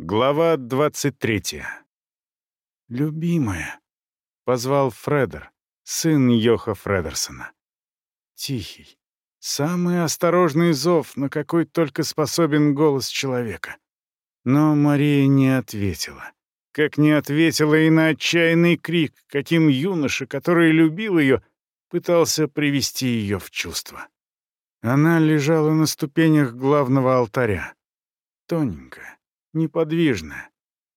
Глава 23. «Любимая», — позвал Фредер, сын Йоха Фредерсона. Тихий, самый осторожный зов, на какой только способен голос человека. Но Мария не ответила. Как не ответила и на отчаянный крик, каким юноша, который любил ее, пытался привести ее в чувство. Она лежала на ступенях главного алтаря. Тоненькая, неподвижная.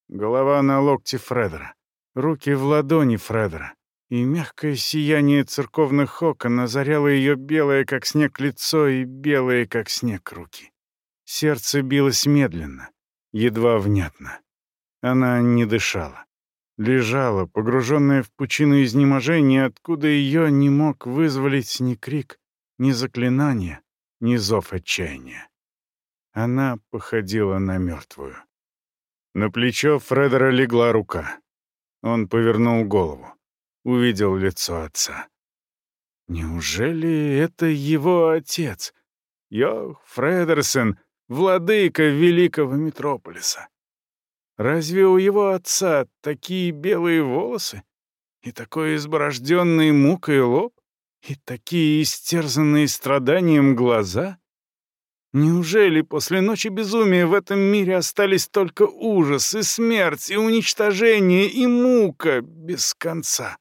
Голова на локте Фредера, руки в ладони Фредера, и мягкое сияние церковных окон озаряло ее белое, как снег, лицо и белые, как снег, руки. Сердце билось медленно, едва внятно. Она не дышала. Лежала, погруженная в пучину изнеможения, откуда ее не мог вызволить ни крик, ни заклинание, ни зов отчаяния. Она походила на мертвую. На плечо Фредера легла рука. Он повернул голову. Увидел лицо отца. Неужели это его отец? Йох Фредерсон, владыка великого метрополиса. Разве у его отца такие белые волосы? И такой изборожденный мукой лоб? И такие истерзанные страданием глаза? Неужели после ночи безумия в этом мире остались только ужас и смерть, и уничтожение, и мука без конца?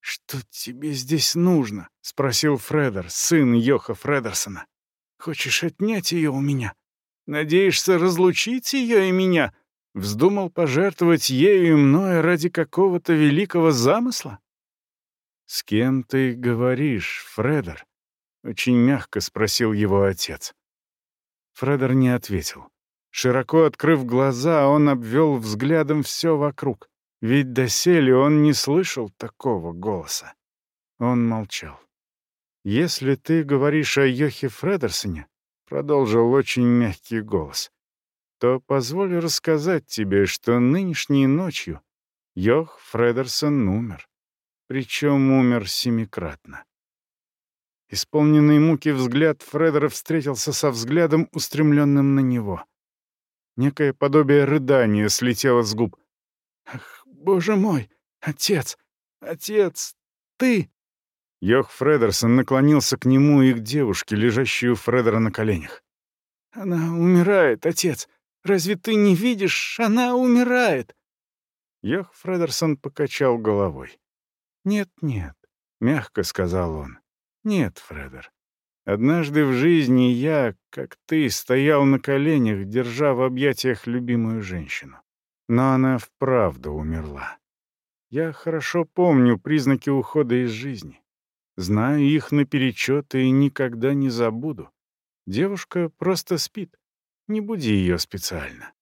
«Что тебе здесь нужно?» — спросил Фредер, сын Йоха Фредерсона. «Хочешь отнять ее у меня? Надеешься разлучить ее и меня? Вздумал пожертвовать ею и мной ради какого-то великого замысла?» «С кем ты говоришь, Фредер?» Очень мягко спросил его отец. Фредер не ответил. Широко открыв глаза, он обвел взглядом все вокруг. Ведь доселе он не слышал такого голоса. Он молчал. «Если ты говоришь о Йохе Фредерсоне», — продолжил очень мягкий голос, то позволь рассказать тебе, что нынешней ночью Йох Фредерсон умер. Причем умер семикратно. Исполненный муки взгляд Фредера встретился со взглядом, устремленным на него. Некое подобие рыдания слетело с губ. «Ах, боже мой! Отец! Отец! Ты!» Йох Фредерсон наклонился к нему и к девушке, лежащей у Фредера на коленях. «Она умирает, отец! Разве ты не видишь? Она умирает!» Йох Фредерсон покачал головой. «Нет-нет», — мягко сказал он. Нет, Фредер. Однажды в жизни я, как ты, стоял на коленях, держа в объятиях любимую женщину. Но она вправду умерла. Я хорошо помню признаки ухода из жизни. Знаю их наперечет и никогда не забуду. Девушка просто спит. Не буди ее специально.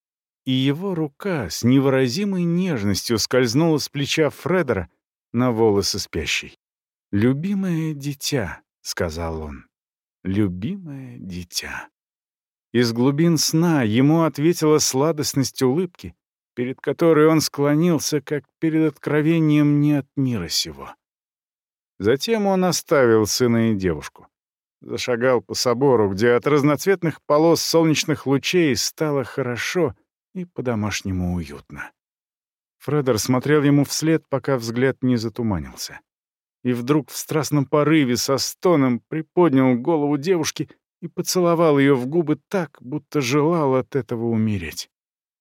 И его рука с невыразимой нежностью скользнула с плеча Фредера на волосы спящей. «Любимое дитя», — сказал он, — «любимое дитя». Из глубин сна ему ответила сладостность улыбки, перед которой он склонился, как перед откровением не от мира сего. Затем он оставил сына и девушку. Зашагал по собору, где от разноцветных полос солнечных лучей стало хорошо и по-домашнему уютно. Фредер смотрел ему вслед, пока взгляд не затуманился и вдруг в страстном порыве со стоном приподнял голову девушки и поцеловал ее в губы так, будто желал от этого умереть.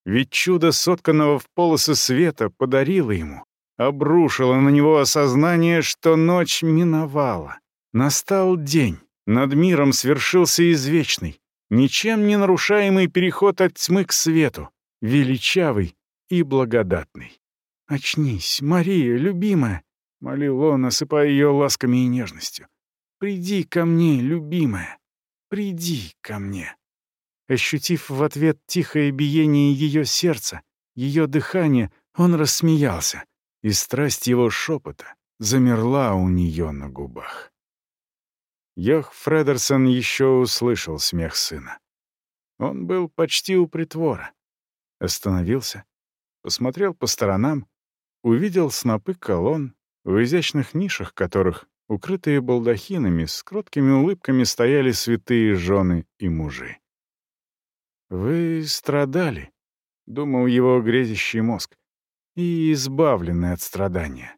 Ведь чудо сотканного в полосы света подарило ему, обрушило на него осознание, что ночь миновала. Настал день, над миром свершился извечный, ничем не нарушаемый переход от тьмы к свету, величавый и благодатный. «Очнись, Мария, любимая!» — молил он, осыпая ее ласками и нежностью. «Приди ко мне, любимая, приди ко мне». Ощутив в ответ тихое биение ее сердца, ее дыхание, он рассмеялся, и страсть его шепота замерла у нее на губах. Йох Фредерсон еще услышал смех сына. Он был почти у притвора. Остановился, посмотрел по сторонам, увидел снопы колонн, в изящных нишах которых, укрытые балдахинами, с кроткими улыбками стояли святые жены и мужи. «Вы страдали», думал его грезящий мозг, и избавленный от страдания.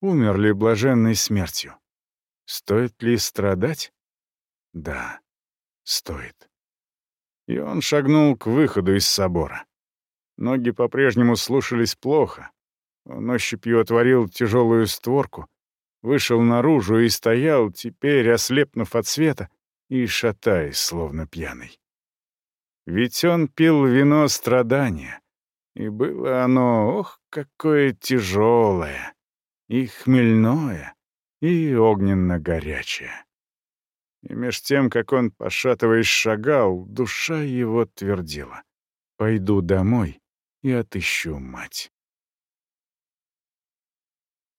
Умерли блаженной смертью. Стоит ли страдать? Да, стоит. И он шагнул к выходу из собора. Ноги по-прежнему слушались плохо. Он ощупью отворил тяжелую створку, вышел наружу и стоял, теперь ослепнув от света и шатаясь, словно пьяный. Ведь он пил вино страдания, и было оно, ох, какое тяжелое, и хмельное, и огненно-горячее. И меж тем, как он, пошатываясь, шагал, душа его твердила. «Пойду домой и отыщу мать».